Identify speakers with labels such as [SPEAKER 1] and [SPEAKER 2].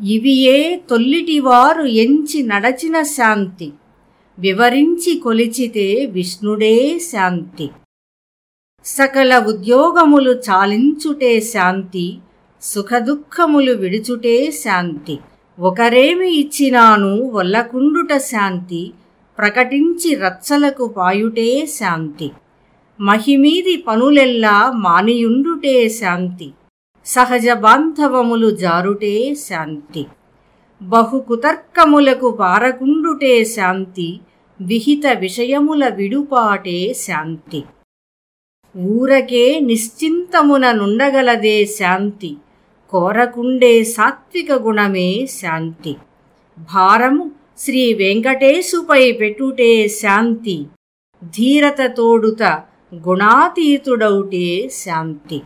[SPEAKER 1] ఇవియే తొల్లిటివారు ఎంచి నడచిన శాంతి. వివరించి కొలిచితే విష్ణుడే శాంతి. సకల ఉద్యోగములు చాలించుటే శాంతి సుఖదుఖములు విడుచుటే శాంతి. ఒకరేమి ఇచ్చినాను వల్లకుండుట శాంతి ప్రకటించి రచ్చలకు పాయుటే శాంతి. మహిమీది పనులెల్లా మానియుండుటే శాంతి. సహజ బాంధవములు జారుటే శాంతి. బహుకుతర్కములకు పారకుండుటే శాంతి విహిత విషయముల విడుపాటే శాంతి. ఊరకే నిశ్చింతమున నుండగలదే శాంతి కోరకుండే సాత్విక గుణమే శాంతి. భారము శ్రీ వెంకటేశుపై పెట్టుటే శాంతి ధీరత తోడుత గుణాతీతుడౌటే శాంతి.